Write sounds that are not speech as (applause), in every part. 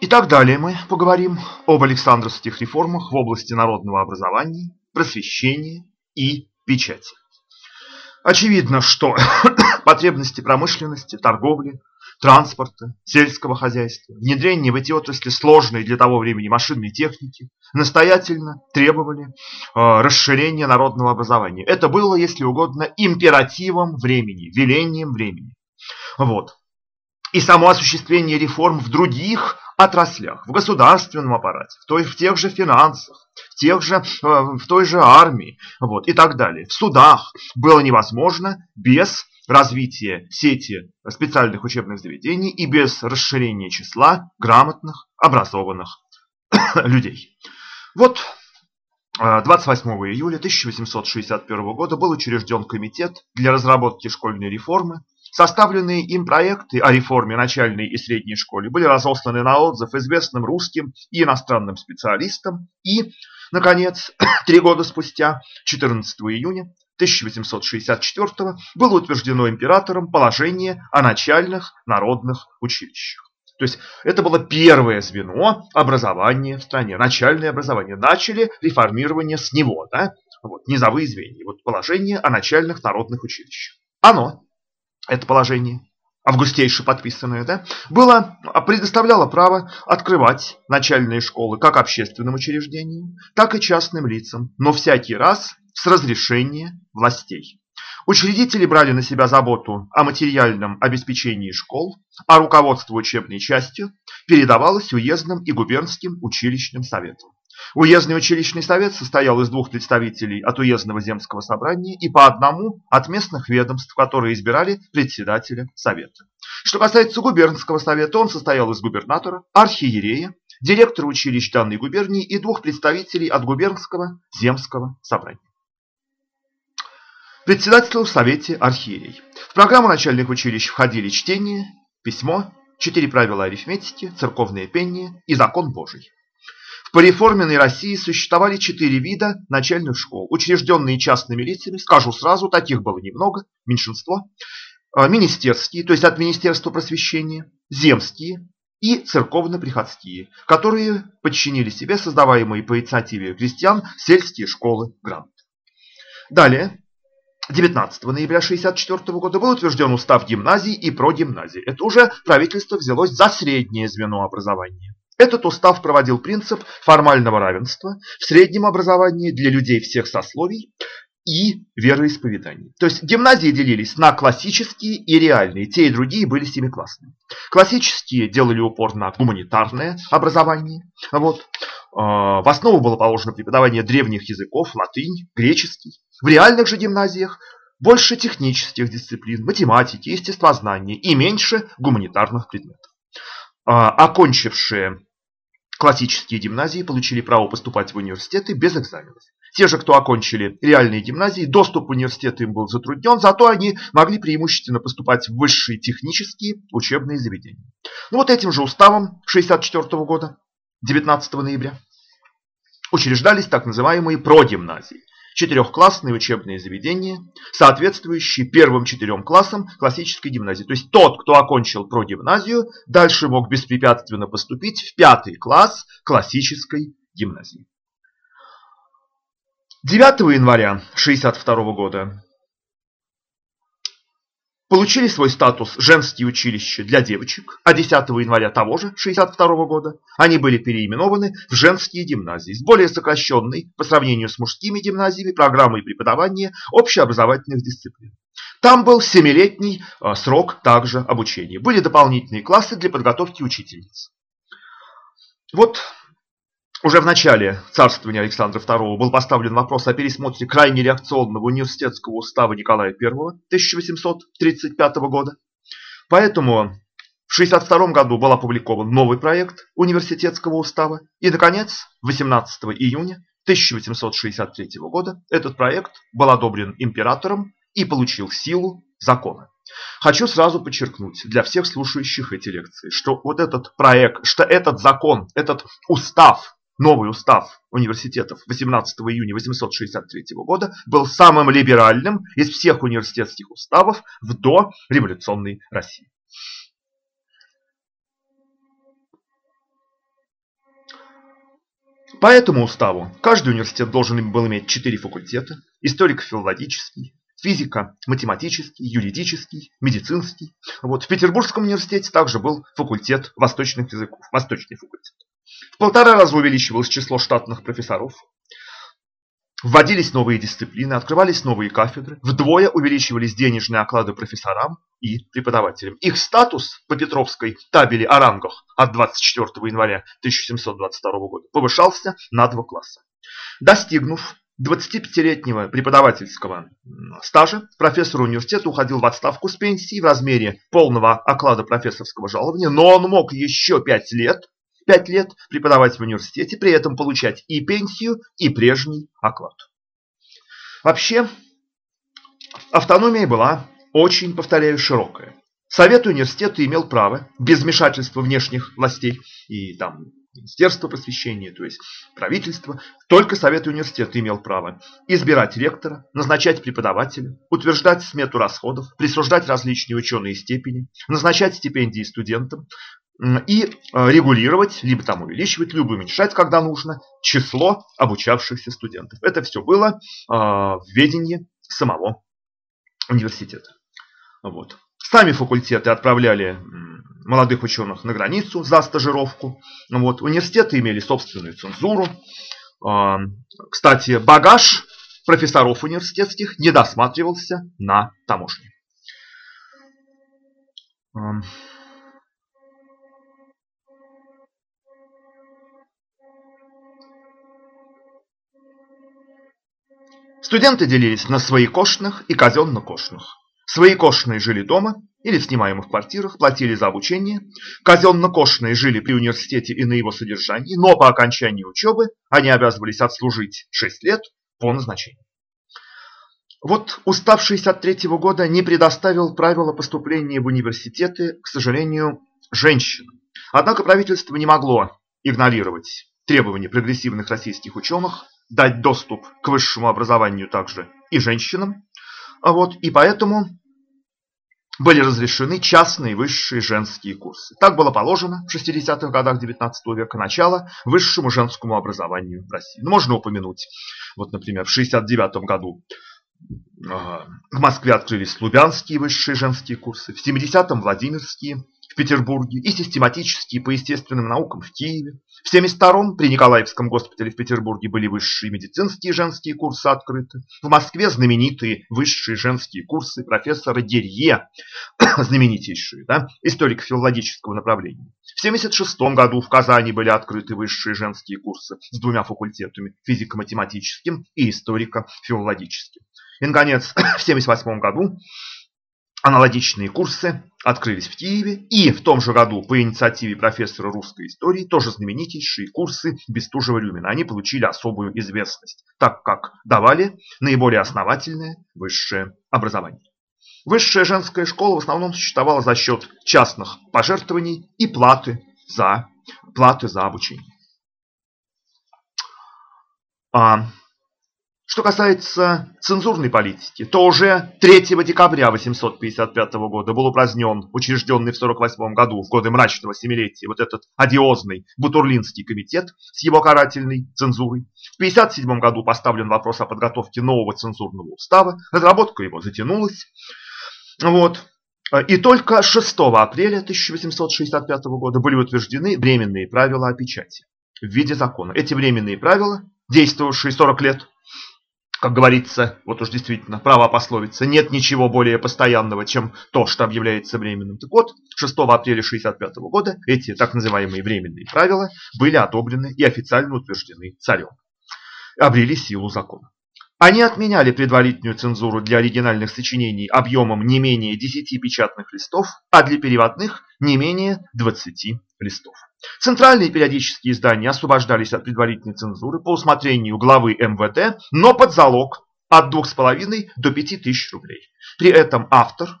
И так далее мы поговорим об Александровских реформах в области народного образования, просвещения и печати. Очевидно, что (coughs) потребности промышленности, торговли, транспорта, сельского хозяйства, внедрение в эти отрасли сложной для того времени машинной техники настоятельно требовали э, расширения народного образования. Это было, если угодно, императивом времени, велением времени. Вот. И само осуществление реформ в других отраслях, в государственном аппарате, в, той, в тех же финансах, в, тех же, э, в той же армии вот, и так далее, в судах было невозможно без развития сети специальных учебных заведений и без расширения числа грамотных, образованных (coughs) людей. Вот 28 э, июля 1861 года был учрежден комитет для разработки школьной реформы, Составленные им проекты о реформе начальной и средней школы были разосланы на отзыв известным русским и иностранным специалистам. И, наконец, (clears throat) три года спустя, 14 июня 1864 было утверждено императором положение о начальных народных училищах. То есть это было первое звено образования в стране, начальное образование. Начали реформирование с него, да? вот, низовые звенья, вот положение о начальных народных училищах. Оно это положение, августейше подписанное, да, было, а, предоставляло право открывать начальные школы как общественным учреждениям, так и частным лицам, но всякий раз с разрешения властей. Учредители брали на себя заботу о материальном обеспечении школ, а руководство учебной частью передавалось уездным и губернским училищным советам. Уездный училищный совет состоял из двух представителей от уездного земского собрания и по одному от местных ведомств, которые избирали председателя совета. Что касается губернского совета, он состоял из губернатора, архиерея, директора училищ данной губернии и двух представителей от губернского земского собрания. Председательствовал в совете архиерей. В программу начальных училищ входили чтение, письмо, четыре правила арифметики, церковное пение и закон Божий. По реформенной России существовали четыре вида начальных школ, учрежденные частными лицами, скажу сразу, таких было немного, меньшинство, а, министерские, то есть от Министерства просвещения, земские и церковно-приходские, которые подчинили себе создаваемые по инициативе крестьян сельские школы грамоты. Далее, 19 ноября 1964 года был утвержден устав гимназий и прогимназий. Это уже правительство взялось за среднее звено образования. Этот устав проводил принцип формального равенства в среднем образовании для людей всех сословий и вероисповеданий. То есть гимназии делились на классические и реальные. Те и другие были семиклассными. Классические делали упор на гуманитарное образование. Вот. А, в основу было положено преподавание древних языков, латынь, греческий. В реальных же гимназиях больше технических дисциплин, математики, естествознания и меньше гуманитарных предметов. А, окончившие классические гимназии получили право поступать в университеты без экзаменов. Те же, кто окончили реальные гимназии, доступ в университет им был затруднен, зато они могли преимущественно поступать в высшие технические учебные заведения. Ну вот этим же уставом 1964 года, 19 ноября, учреждались так называемые прогимназии четырехклассные учебные заведения, соответствующие первым четырем классам классической гимназии. То есть тот, кто окончил прогимназию, дальше мог беспрепятственно поступить в пятый класс классической гимназии. 9 января 1962 года получили свой статус женские училища для девочек, а 10 января того же 1962 года они были переименованы в женские гимназии с более сокращенной по сравнению с мужскими гимназиями программой преподавания общеобразовательных дисциплин. Там был семилетний а, срок также обучения. Были дополнительные классы для подготовки учительниц. Вот уже в начале царствования Александра II был поставлен вопрос о пересмотре крайне реакционного университетского устава Николая I 1835 года. Поэтому в 1962 году был опубликован новый проект университетского устава. И, наконец, 18 июня 1863 года этот проект был одобрен императором и получил силу закона. Хочу сразу подчеркнуть для всех слушающих эти лекции, что вот этот проект, что этот закон, этот устав Новый устав университетов 18 июня 863 года был самым либеральным из всех университетских уставов в дореволюционной России. По этому уставу каждый университет должен был иметь четыре факультета – историко-филологический, физико-математический, юридический, медицинский. Вот. В Петербургском университете также был факультет восточных языков, восточный факультет. В полтора раза увеличивалось число штатных профессоров, Вводились новые дисциплины, открывались новые кафедры, вдвое увеличивались денежные оклады профессорам и преподавателям. Их статус по Петровской табели о рангах от 24 января 1722 года повышался на два класса. Достигнув 25-летнего преподавательского стажа, профессор университета уходил в отставку с пенсией в размере полного оклада профессорского жалования, но он мог еще 5 лет пять лет преподавать в университете, при этом получать и пенсию, и прежний оклад. Вообще, автономия была очень, повторяю, широкая. Совет университета имел право, без вмешательства внешних властей и там Министерство просвещения, то есть правительство, только Совет университета имел право избирать ректора, назначать преподавателя, утверждать смету расходов, присуждать различные ученые степени, назначать стипендии студентам, и э, регулировать, либо там увеличивать, либо уменьшать, когда нужно, число обучавшихся студентов. Это все было э, в ведении самого университета. Вот. Сами факультеты отправляли молодых ученых на границу за стажировку. Вот. Университеты имели собственную цензуру. Э, кстати, багаж профессоров университетских не досматривался на таможне. Студенты делились на своекошных и казенно-кошных. Своекошные жили дома или в снимаемых квартирах, платили за обучение. Казенно-кошные жили при университете и на его содержании, но по окончании учебы они обязывались отслужить 6 лет по назначению. Вот устав 63 года не предоставил правила поступления в университеты, к сожалению, женщинам. Однако правительство не могло игнорировать требования прогрессивных российских ученых дать доступ к высшему образованию также и женщинам. А вот, и поэтому были разрешены частные высшие женские курсы. Так было положено в 60-х годах 19 века начало высшему женскому образованию в России. Ну, можно упомянуть, вот, например, в 69 году в Москве открылись Лубянские высшие женские курсы, в 70-м Владимирские, в Петербурге и систематические по естественным наукам в Киеве. В 72-м при Николаевском госпитале в Петербурге были высшие медицинские женские курсы открыты. В Москве знаменитые высшие женские курсы профессора Дерье, (coughs) знаменитейшие, да, историко-филологического направления. В 76 году в Казани были открыты высшие женские курсы с двумя факультетами – физико-математическим и историко-филологическим. И, наконец, (coughs) в 78 году Аналогичные курсы открылись в Киеве и в том же году по инициативе профессора русской истории тоже знаменитейшие курсы Бестужева-Рюмина. Они получили особую известность, так как давали наиболее основательное высшее образование. Высшая женская школа в основном существовала за счет частных пожертвований и платы за, платы за обучение. А что касается цензурной политики, то уже 3 декабря 855 года был упразднен учрежденный в 48 году, в годы мрачного семилетия, вот этот одиозный Бутурлинский комитет с его карательной цензурой. В 57 году поставлен вопрос о подготовке нового цензурного устава, разработка его затянулась. Вот. И только 6 апреля 1865 года были утверждены временные правила о печати в виде закона. Эти временные правила, действовавшие 40 лет, как говорится, вот уж действительно, права пословица, нет ничего более постоянного, чем то, что объявляется временным. Так вот, 6 апреля 1965 года эти так называемые временные правила были одобрены и официально утверждены царем. Обрели силу закона. Они отменяли предварительную цензуру для оригинальных сочинений объемом не менее 10 печатных листов, а для переводных не менее 20 листов. Центральные периодические издания освобождались от предварительной цензуры по усмотрению главы МВД, но под залог от 2,5 до 5 тысяч рублей. При этом автор,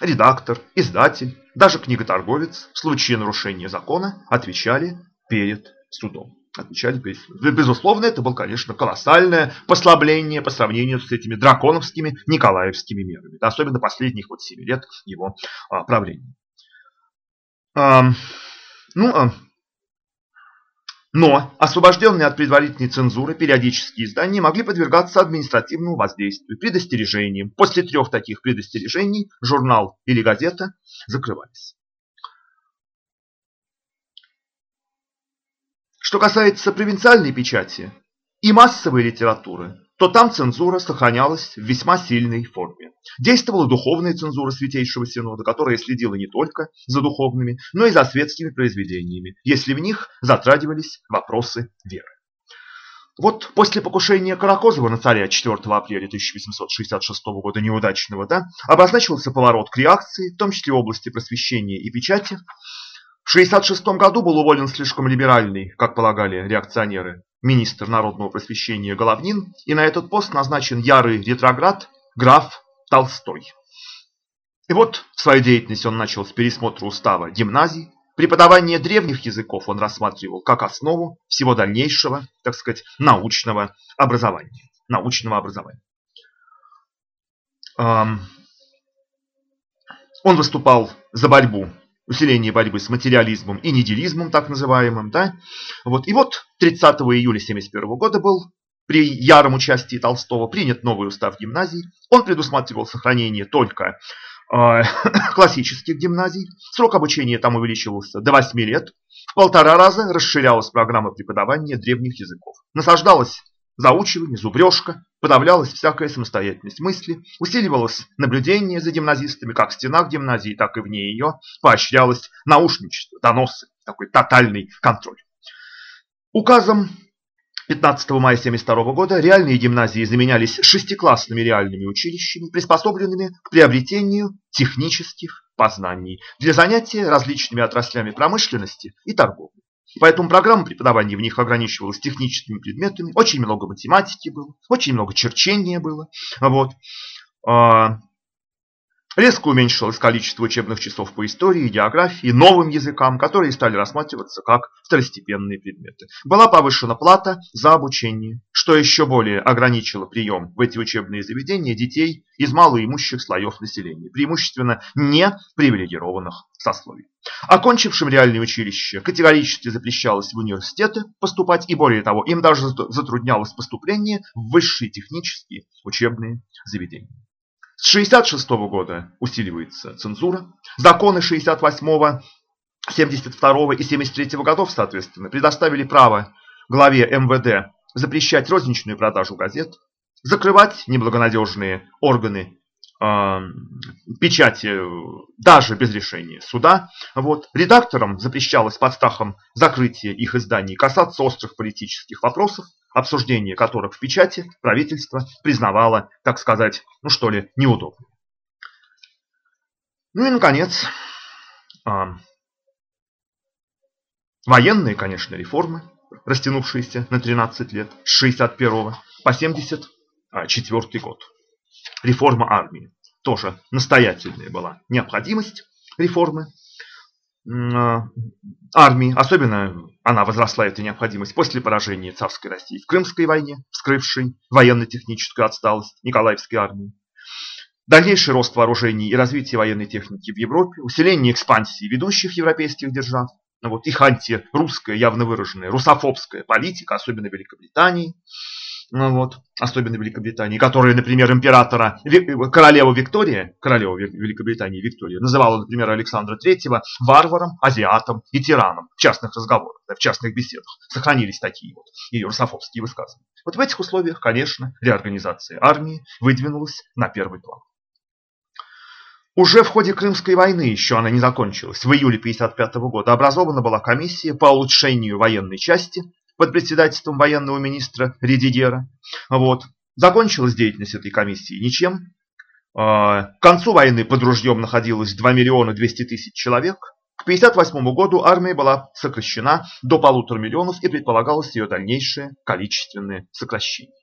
редактор, издатель, даже книготорговец в случае нарушения закона отвечали перед судом. Отвечали перед судом. Безусловно, это было, конечно, колоссальное послабление по сравнению с этими драконовскими николаевскими мерами. Особенно последних вот 7 лет его а, правления. Ну, а Но освобожденные от предварительной цензуры периодические издания могли подвергаться административному воздействию, предостережениям. После трех таких предостережений журнал или газета закрывались. Что касается провинциальной печати и массовой литературы, то там цензура сохранялась в весьма сильной форме. Действовала духовная цензура Святейшего Синода, которая следила не только за духовными, но и за светскими произведениями, если в них затрагивались вопросы веры. Вот после покушения Каракозова на царя 4 апреля 1866 года неудачного, да, обозначился поворот к реакции, в том числе в области просвещения и печати. В 1966 году был уволен слишком либеральный, как полагали реакционеры, министр народного просвещения Головнин, и на этот пост назначен ярый ретроград граф Толстой. И вот свою деятельность он начал с пересмотра устава гимназий. Преподавание древних языков он рассматривал как основу всего дальнейшего, так сказать, научного образования. Научного образования. Он выступал за борьбу усиление борьбы с материализмом и нигилизмом, так называемым. Да? Вот. И вот 30 июля 1971 года был при яром участии Толстого принят новый устав гимназии. Он предусматривал сохранение только э, (coughs) классических гимназий. Срок обучения там увеличивался до 8 лет. В полтора раза расширялась программа преподавания древних языков. Насаждалась заучивание, зубрежка, подавлялась всякая самостоятельность мысли, усиливалось наблюдение за гимназистами как в стенах гимназии, так и вне ее, поощрялось наушничество, доносы, такой тотальный контроль. Указом 15 мая 1972 года реальные гимназии заменялись шестиклассными реальными училищами, приспособленными к приобретению технических познаний для занятия различными отраслями промышленности и торговли. Поэтому программа преподавания в них ограничивалась техническими предметами, очень много математики было, очень много черчения было. Вот. Резко уменьшилось количество учебных часов по истории, географии, новым языкам, которые стали рассматриваться как второстепенные предметы. Была повышена плата за обучение, что еще более ограничило прием в эти учебные заведения детей из малоимущих слоев населения, преимущественно не привилегированных сословий. Окончившим реальное училище категорически запрещалось в университеты поступать, и более того, им даже затруднялось поступление в высшие технические учебные заведения. С 1966 года усиливается цензура. Законы 68 72 и 73 годов, соответственно, предоставили право главе МВД запрещать розничную продажу газет, закрывать неблагонадежные органы э, печати даже без решения суда. Вот. Редакторам запрещалось под страхом закрытия их изданий касаться острых политических вопросов, обсуждение которых в печати правительство признавало, так сказать, ну что ли, неудобным. Ну и, наконец, э, военные, конечно, реформы, растянувшиеся на 13 лет, с 61 по 74 год. Реформа армии. Тоже настоятельная была необходимость реформы армии. Особенно она возросла, эта необходимость, после поражения царской России в Крымской войне, вскрывшей военно-техническую отсталость Николаевской армии. Дальнейший рост вооружений и развитие военной техники в Европе, усиление экспансии ведущих европейских держав, ну вот их антирусская, явно выраженная русофобская политика, особенно Великобритании, ну вот, особенно Великобритании, которая, например, императора, королева Виктория, королева Великобритании Виктория, называла, например, Александра III варваром, азиатом и тираном в частных разговорах, в частных беседах. Сохранились такие вот ее русофобские высказывания. Вот в этих условиях, конечно, реорганизация армии выдвинулась на первый план. Уже в ходе Крымской войны, еще она не закончилась, в июле 1955 года образована была комиссия по улучшению военной части под председательством военного министра Редигера. Вот. Закончилась деятельность этой комиссии ничем. А, к концу войны под ружьем находилось 2 миллиона 200 тысяч человек. К 1958 году армия была сокращена до полутора миллионов и предполагалось ее дальнейшее количественное сокращение.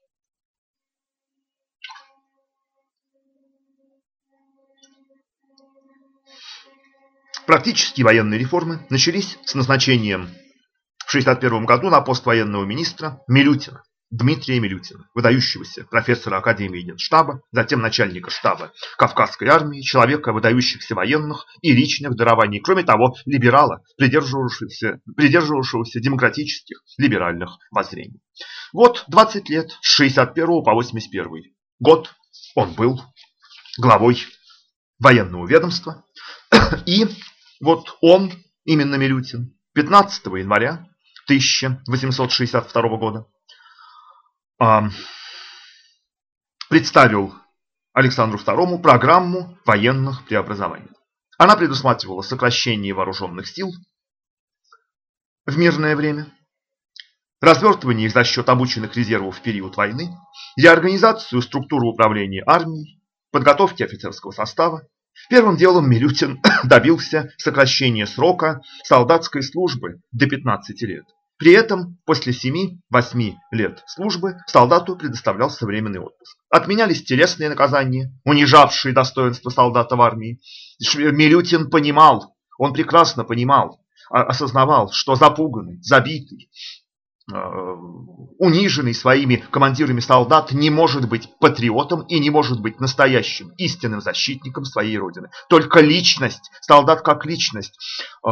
Практические военные реформы начались с назначением 1961 году на пост военного министра Милютина. Дмитрия Милютина, выдающегося профессора Академии Генштаба, затем начальника штаба Кавказской армии, человека выдающихся военных и личных дарований, кроме того, либерала, придерживавшегося, придерживавшегося демократических либеральных воззрений. Вот 20 лет, с 61 по 81 год он был главой военного ведомства. И вот он, именно Милютин, 15 января 1862 года представил Александру II программу военных преобразований. Она предусматривала сокращение вооруженных сил в мирное время, развертывание их за счет обученных резервов в период войны, реорганизацию структуры управления армией, подготовки офицерского состава. Первым делом Милютин (coughs) добился сокращения срока солдатской службы до 15 лет. При этом после 7-8 лет службы солдату предоставлялся временный отпуск. Отменялись телесные наказания, унижавшие достоинство солдата в армии. Милютин понимал, он прекрасно понимал, осознавал, что запуганный, забитый, униженный своими командирами солдат не может быть патриотом и не может быть настоящим истинным защитником своей родины. Только личность, солдат как личность, э,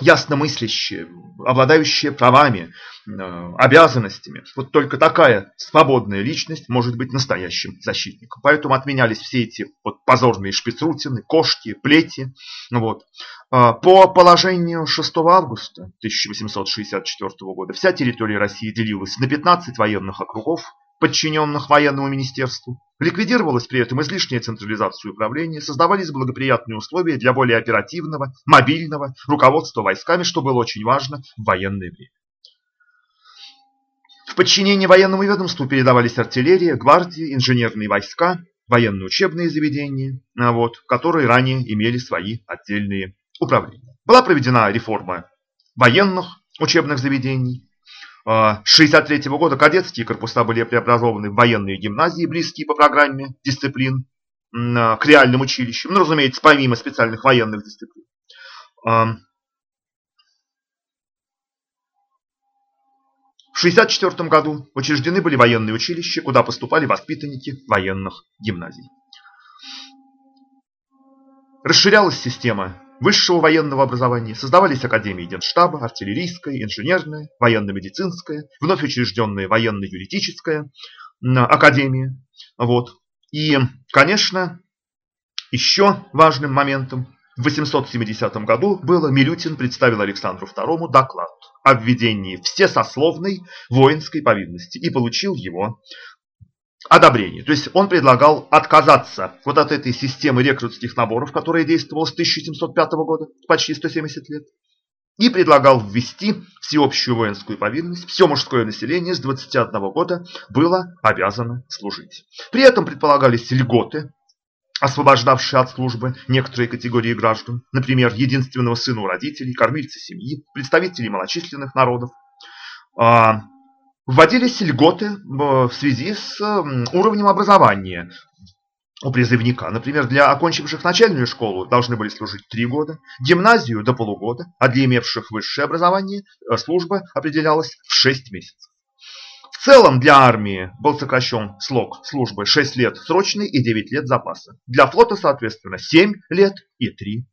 ясномыслящие, обладающие правами, э, обязанностями. Вот только такая свободная личность может быть настоящим защитником. Поэтому отменялись все эти вот позорные шпицрутины, кошки, плети. Вот. А, по положению 6 августа 1864 года вся территория России делилась на 15 военных округов, подчиненных военному министерству. Ликвидировалась при этом излишняя централизация управления, создавались благоприятные условия для более оперативного, мобильного руководства войсками, что было очень важно в военное время. В подчинение военному ведомству передавались артиллерия, гвардия, инженерные войска, военные учебные заведения, а вот, которые ранее имели свои отдельные управления. Была проведена реформа военных учебных заведений, с 1963 года кадетские корпуса были преобразованы в военные гимназии, близкие по программе дисциплин к реальным училищам. Ну, разумеется, помимо специальных военных дисциплин. В 1964 году учреждены были военные училища, куда поступали воспитанники военных гимназий. Расширялась система высшего военного образования создавались академии Генштаба, артиллерийская, инженерная, военно-медицинская, вновь учрежденная военно-юридическая академия. Вот. И, конечно, еще важным моментом в 870 году было Милютин представил Александру II доклад о введении всесословной воинской повинности и получил его одобрение. То есть он предлагал отказаться вот от этой системы рекрутских наборов, которая действовала с 1705 года, почти 170 лет, и предлагал ввести всеобщую воинскую повинность. Все мужское население с 21 года было обязано служить. При этом предполагались льготы, освобождавшие от службы некоторые категории граждан, например, единственного сына у родителей, кормильцы семьи, представителей малочисленных народов, а, Вводились льготы в связи с уровнем образования у призывника. Например, для окончивших начальную школу должны были служить 3 года, гимназию до полугода, а для имевших высшее образование э, служба определялась в 6 месяцев. В целом для армии был сокращен срок службы 6 лет срочный и 9 лет запаса. Для флота, соответственно, 7 лет и 3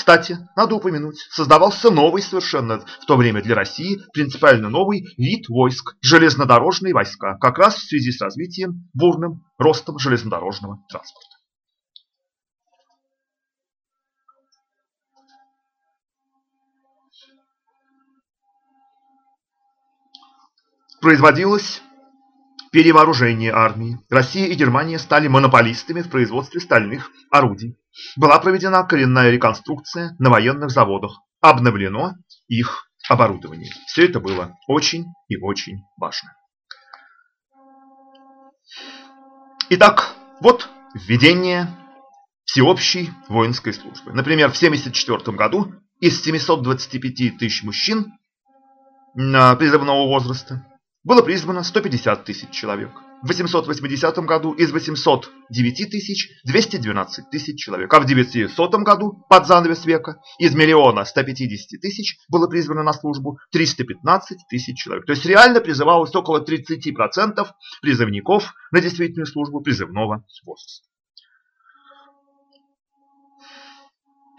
кстати, надо упомянуть, создавался новый совершенно в то время для России принципиально новый вид войск – железнодорожные войска, как раз в связи с развитием, бурным ростом железнодорожного транспорта. Производилось перевооружение армии. Россия и Германия стали монополистами в производстве стальных орудий. Была проведена коренная реконструкция на военных заводах. Обновлено их оборудование. Все это было очень и очень важно. Итак, вот введение всеобщей воинской службы. Например, в 1974 году из 725 тысяч мужчин призывного возраста было призвано 150 тысяч человек. в 880 году из 809 тысяч 212 тысяч человек, а в 900 году, под занавес века, из миллиона 150 тысяч было призвано на службу 315 тысяч человек. То есть реально призывалось около 30% призывников на действительную службу призывного возраста.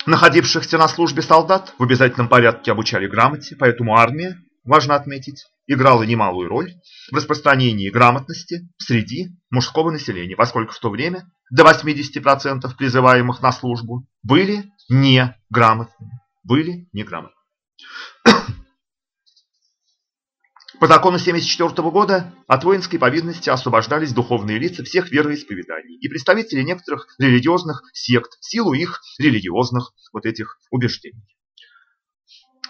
Находившихся на службе солдат в обязательном порядке обучали грамоте, поэтому армия, важно отметить, играла немалую роль в распространении грамотности среди мужского населения, поскольку в то время до 80% призываемых на службу были неграмотными. Были неграмотными. (coughs) По закону 1974 года от воинской повинности освобождались духовные лица всех вероисповеданий и представители некоторых религиозных сект в силу их религиозных вот этих убеждений.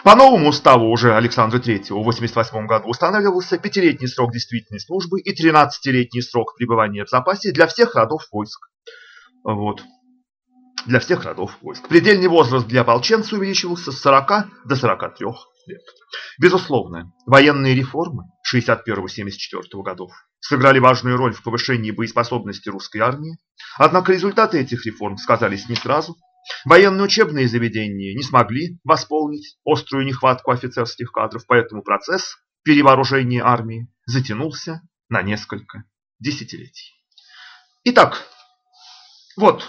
По новому уставу уже Александра III в 1988 году устанавливался пятилетний срок действительной службы и 13-летний срок пребывания в запасе для всех родов войск. Вот. Для всех родов войск. Предельный возраст для ополченца увеличивался с 40 до 43 лет. Безусловно, военные реформы 61-74 годов сыграли важную роль в повышении боеспособности русской армии, однако результаты этих реформ сказались не сразу. Военные учебные заведения не смогли восполнить острую нехватку офицерских кадров, поэтому процесс перевооружения армии затянулся на несколько десятилетий. Итак, вот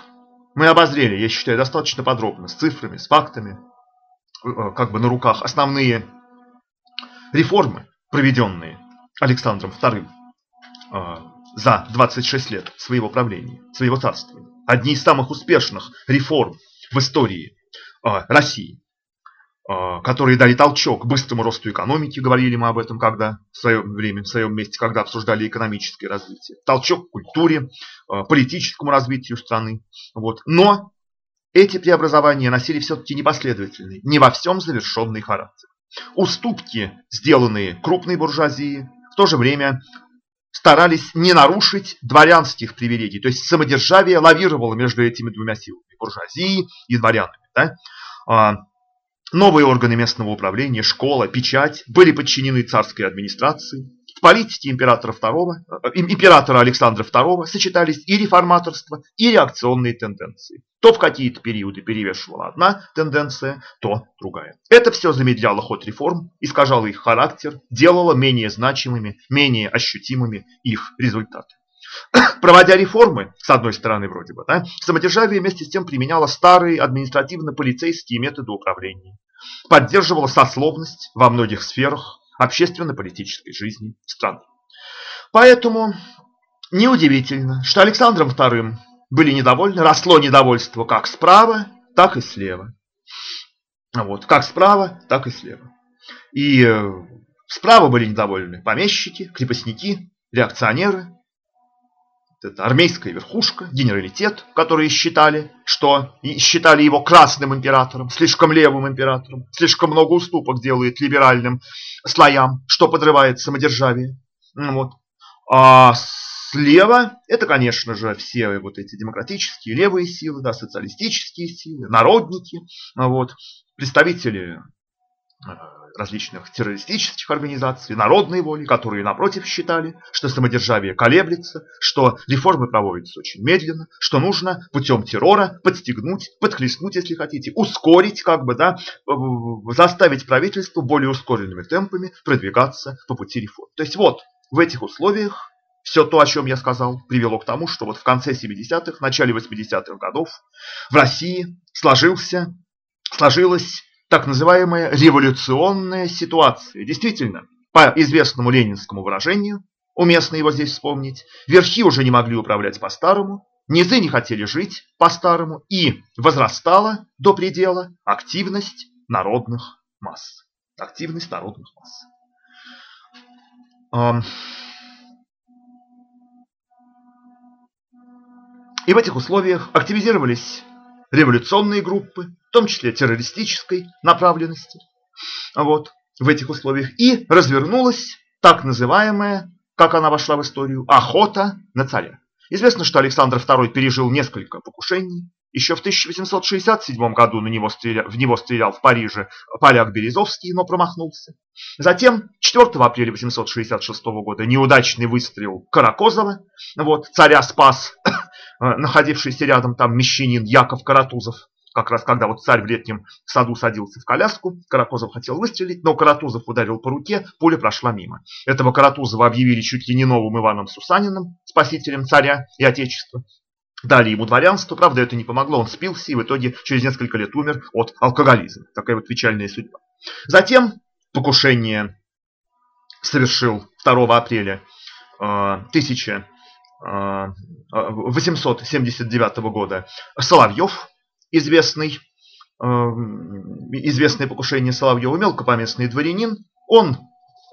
мы обозрели, я считаю, достаточно подробно, с цифрами, с фактами, Э, как бы на руках основные реформы, проведенные Александром II э, за 26 лет своего правления, своего царствования. Одни из самых успешных реформ в истории э, России, которые дали толчок быстрому росту экономики, говорили мы об этом, когда в свое время, в своем месте, когда обсуждали экономическое развитие, толчок к культуре, политическому развитию страны. Вот. Но эти преобразования носили все-таки непоследовательный, не во всем завершенный характер. Уступки, сделанные крупной буржуазии, в то же время старались не нарушить дворянских привилегий. То есть самодержавие лавировало между этими двумя силами, буржуазией и дворянами. Да? А, новые органы местного управления, школа, печать были подчинены царской администрации политике императора, II, э, императора Александра II сочетались и реформаторство, и реакционные тенденции. То в какие-то периоды перевешивала одна тенденция, то другая. Это все замедляло ход реформ, искажало их характер, делало менее значимыми, менее ощутимыми их результаты. (coughs) Проводя реформы, с одной стороны вроде бы, да, самодержавие вместе с тем применяло старые административно-полицейские методы управления, поддерживало сословность во многих сферах, общественно-политической жизни страны. Поэтому неудивительно, что Александром II были недовольны, росло недовольство как справа, так и слева. Вот, как справа, так и слева. И э, справа были недовольны помещики, крепостники, реакционеры, это армейская верхушка, генералитет, которые считали, что считали его красным императором, слишком левым императором, слишком много уступок делает либеральным слоям, что подрывает самодержавие. Ну вот. А слева это, конечно же, все вот эти демократические левые силы, да, социалистические силы, народники, вот, представители различных террористических организаций, народной воли, которые, напротив, считали, что самодержавие колеблется, что реформы проводятся очень медленно, что нужно путем террора подстегнуть, подхлестнуть, если хотите, ускорить, как бы, да, заставить правительство более ускоренными темпами продвигаться по пути реформ. То есть вот, в этих условиях все то, о чем я сказал, привело к тому, что вот в конце 70-х, начале 80-х годов в России сложился, сложилась так называемая революционная ситуация. Действительно, по известному ленинскому выражению, уместно его здесь вспомнить, верхи уже не могли управлять по-старому, низы не хотели жить по-старому, и возрастала до предела активность народных масс. Активность народных масс. И в этих условиях активизировались революционные группы, в том числе террористической направленности, вот, в этих условиях, и развернулась так называемая, как она вошла в историю, охота на царя. Известно, что Александр II пережил несколько покушений Еще в 1867 году на него стреля... в него стрелял в Париже поляк Березовский, но промахнулся. Затем 4 апреля 1866 года неудачный выстрел Каракозова. Вот, царя спас (coughs) находившийся рядом там мещанин Яков Каратузов как раз когда вот царь в летнем саду садился в коляску, Каратузов хотел выстрелить, но Каратузов ударил по руке, пуля прошла мимо. Этого Каратузова объявили чуть ли не новым Иваном Сусаниным, спасителем царя и отечества. Дали ему дворянство, правда, это не помогло, он спился и в итоге через несколько лет умер от алкоголизма. Такая вот печальная судьба. Затем покушение совершил 2 апреля 1879 года Соловьев, известный, э, известное покушение Соловьева, мелкопоместный дворянин, он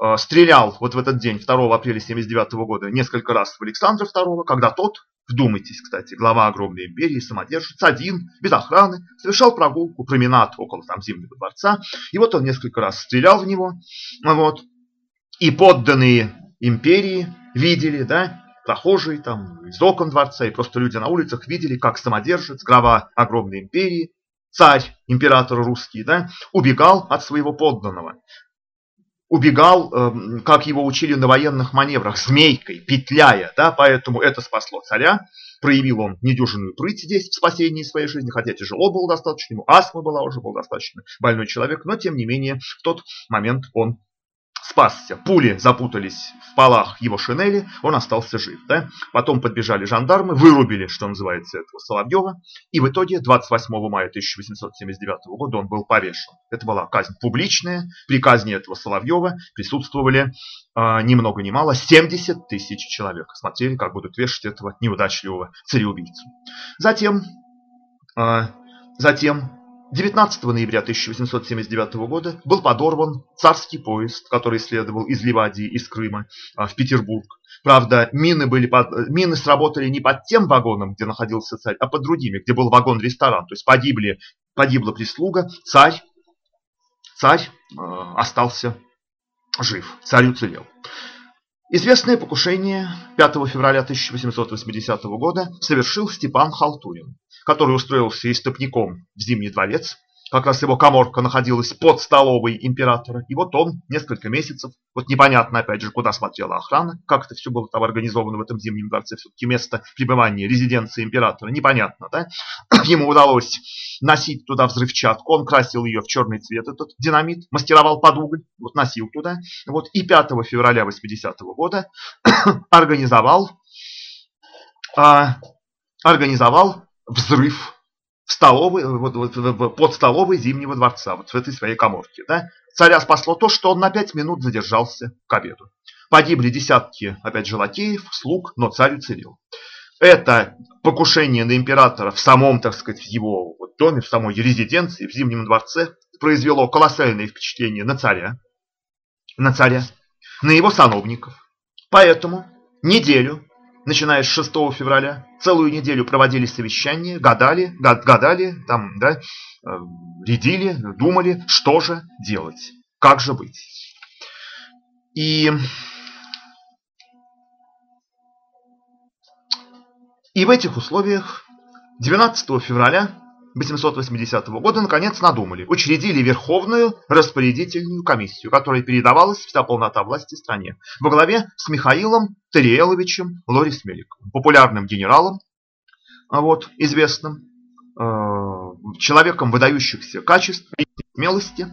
э, стрелял вот в этот день, 2 апреля 1979 года, несколько раз в Александра II, когда тот, вдумайтесь, кстати, глава огромной империи, самодержец, один, без охраны, совершал прогулку, променад около там Зимнего дворца, и вот он несколько раз стрелял в него, вот, и подданные империи видели, да, прохожие там из окон дворца и просто люди на улицах видели, как самодержец, глава огромной империи, царь, император русский, да, убегал от своего подданного. Убегал, э, как его учили на военных маневрах, змейкой, петляя, да, поэтому это спасло царя. Проявил он недюжинную прыть здесь в спасении своей жизни, хотя тяжело было достаточно, ему астма была уже, был достаточно больной человек, но тем не менее в тот момент он спасся. Пули запутались в полах его шинели, он остался жив. Да? Потом подбежали жандармы, вырубили, что называется, этого Соловьева. И в итоге 28 мая 1879 года он был повешен. Это была казнь публичная. При казни этого Соловьева присутствовали э, ни много ни мало 70 тысяч человек. Смотрели, как будут вешать этого неудачливого цареубийцу. Затем, э, затем 19 ноября 1879 года был подорван царский поезд, который следовал из Ливадии, из Крыма а, в Петербург. Правда, мины, были под, мины сработали не под тем вагоном, где находился царь, а под другими, где был вагон-ресторан. То есть погибли, погибла прислуга, царь, царь э, остался жив, царь уцелел. Известное покушение 5 февраля 1880 года совершил Степан Халтурин который устроился истопником в Зимний дворец. Как раз его коморка находилась под столовой императора. И вот он несколько месяцев, вот непонятно опять же, куда смотрела охрана, как это все было там организовано в этом Зимнем дворце, все-таки место пребывания, резиденции императора, непонятно, да? (clears throat) Ему удалось носить туда взрывчатку, он красил ее в черный цвет, этот динамит, мастеровал под уголь, вот носил туда. Вот, и 5 февраля 80 -го года (clears throat) организовал, а, организовал взрыв в столовой, вот, вот, под столовой Зимнего дворца, вот в этой своей коморке. Да? Царя спасло то, что он на пять минут задержался к обеду. Погибли десятки, опять же, лакеев, слуг, но царь уцелел. Это покушение на императора в самом, так сказать, его доме, в самой резиденции, в Зимнем дворце, произвело колоссальное впечатление на царя, на царя, на его сановников. Поэтому неделю начиная с 6 февраля, целую неделю проводили совещания, гадали, гадали, там, да, э, рядили, думали, что же делать, как же быть. И, и в этих условиях 12 февраля 880 года наконец надумали, учредили Верховную распорядительную комиссию, которой передавалась вся полнота власти стране, во главе с Михаилом Тариеловичем Лорис Меликовым, популярным генералом, а вот, известным, э, человеком выдающихся качеств и смелости,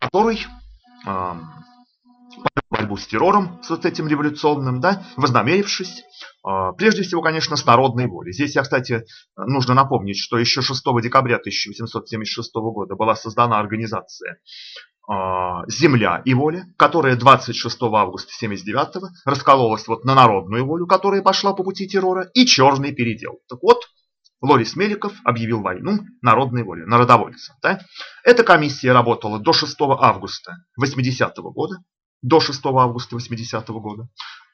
который э, борьбу с террором, с вот этим революционным, да, вознамерившись а, прежде всего, конечно, с народной волей. Здесь, я, кстати, нужно напомнить, что еще 6 декабря 1876 года была создана организация а, «Земля и воля», которая 26 августа 1979 раскололась вот на народную волю, которая пошла по пути террора, и черный передел. Так вот, Лорис Меликов объявил войну народной воле, народовольцам. Да? Эта комиссия работала до 6 августа 80 года, до 6 августа 80 года.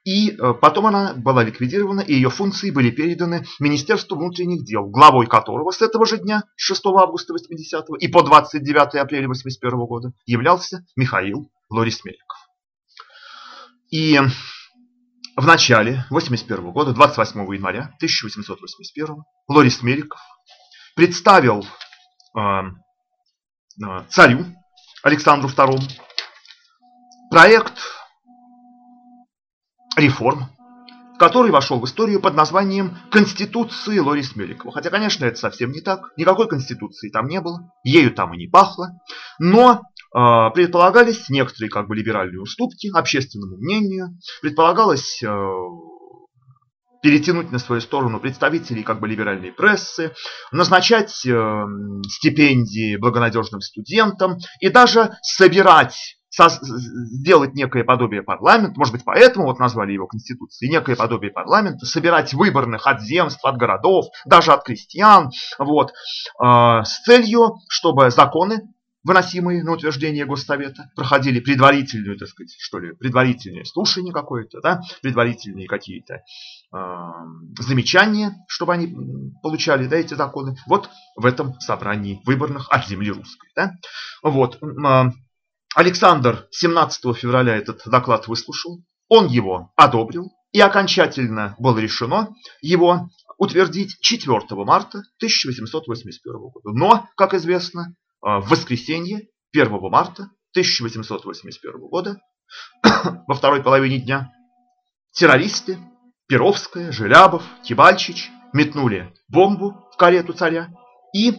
И э, потом она была ликвидирована, и ее функции были переданы Министерству внутренних дел, главой которого с этого же дня, 6 августа 80 и по 29 апреля 81 года, являлся Михаил Лорис Меликов. И в начале 81 года, 28 января 1881, Лорис Меликов представил царю Александру II проект реформ, который вошел в историю под названием Конституции Лорис Меликова. Хотя, конечно, это совсем не так. Никакой Конституции там не было, ею там и не пахло. Но э, предполагались некоторые как бы либеральные уступки общественному мнению. Предполагалось э, перетянуть на свою сторону представителей как бы либеральной прессы, назначать э, стипендии благонадежным студентам и даже собирать сделать некое подобие парламента, может быть, поэтому вот назвали его Конституцией, некое подобие парламента, собирать выборных от земств, от городов, даже от крестьян, вот, э, с целью, чтобы законы, выносимые на утверждение Госсовета, проходили предварительную, так сказать, что ли, предварительное слушание какое-то, да, предварительные какие-то э, замечания, чтобы они получали, да, эти законы, вот в этом собрании выборных от земли русской, да, вот, э, Александр 17 февраля этот доклад выслушал, он его одобрил, и окончательно было решено его утвердить 4 марта 1881 года. Но, как известно, в воскресенье 1 марта 1881 года, (coughs) во второй половине дня, террористы Перовская, Желябов, Кибальчич метнули бомбу в карету царя и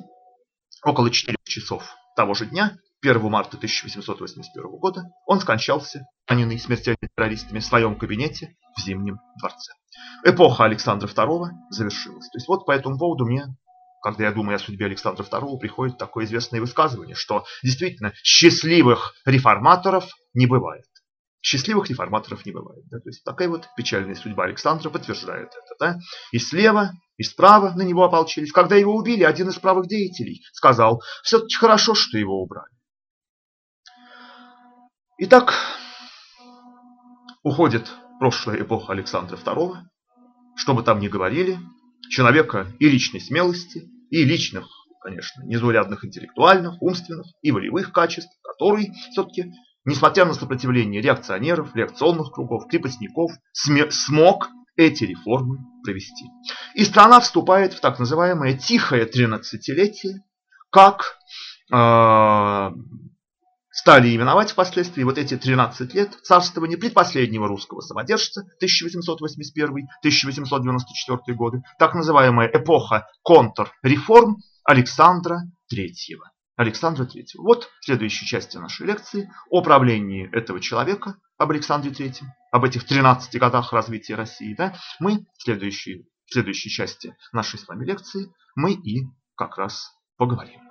около 4 часов того же дня 1 марта 1881 года он скончался, раненый смертельными террористами, в своем кабинете в Зимнем дворце. Эпоха Александра II завершилась. То есть вот по этому поводу мне, когда я думаю о судьбе Александра II, приходит такое известное высказывание, что действительно счастливых реформаторов не бывает. Счастливых реформаторов не бывает. Да? То есть такая вот печальная судьба Александра подтверждает это. Да? И слева, и справа на него ополчились. Когда его убили, один из правых деятелей сказал, все-таки хорошо, что его убрали. Итак, уходит прошлая эпоха Александра II, что бы там ни говорили, человека и личной смелости, и личных, конечно, незаурядных интеллектуальных, умственных и волевых качеств, который все-таки, несмотря на сопротивление реакционеров, реакционных кругов, крепостников, смог эти реформы провести. И страна вступает в так называемое тихое тринадцатилетие, как э, стали именовать впоследствии вот эти 13 лет царствования предпоследнего русского самодержца 1881-1894 годы, так называемая эпоха контрреформ Александра III. Александра III. Вот в следующей части нашей лекции о правлении этого человека, об Александре III, об этих 13 годах развития России. Да, мы в следующей, в следующей части нашей с вами лекции мы и как раз поговорим.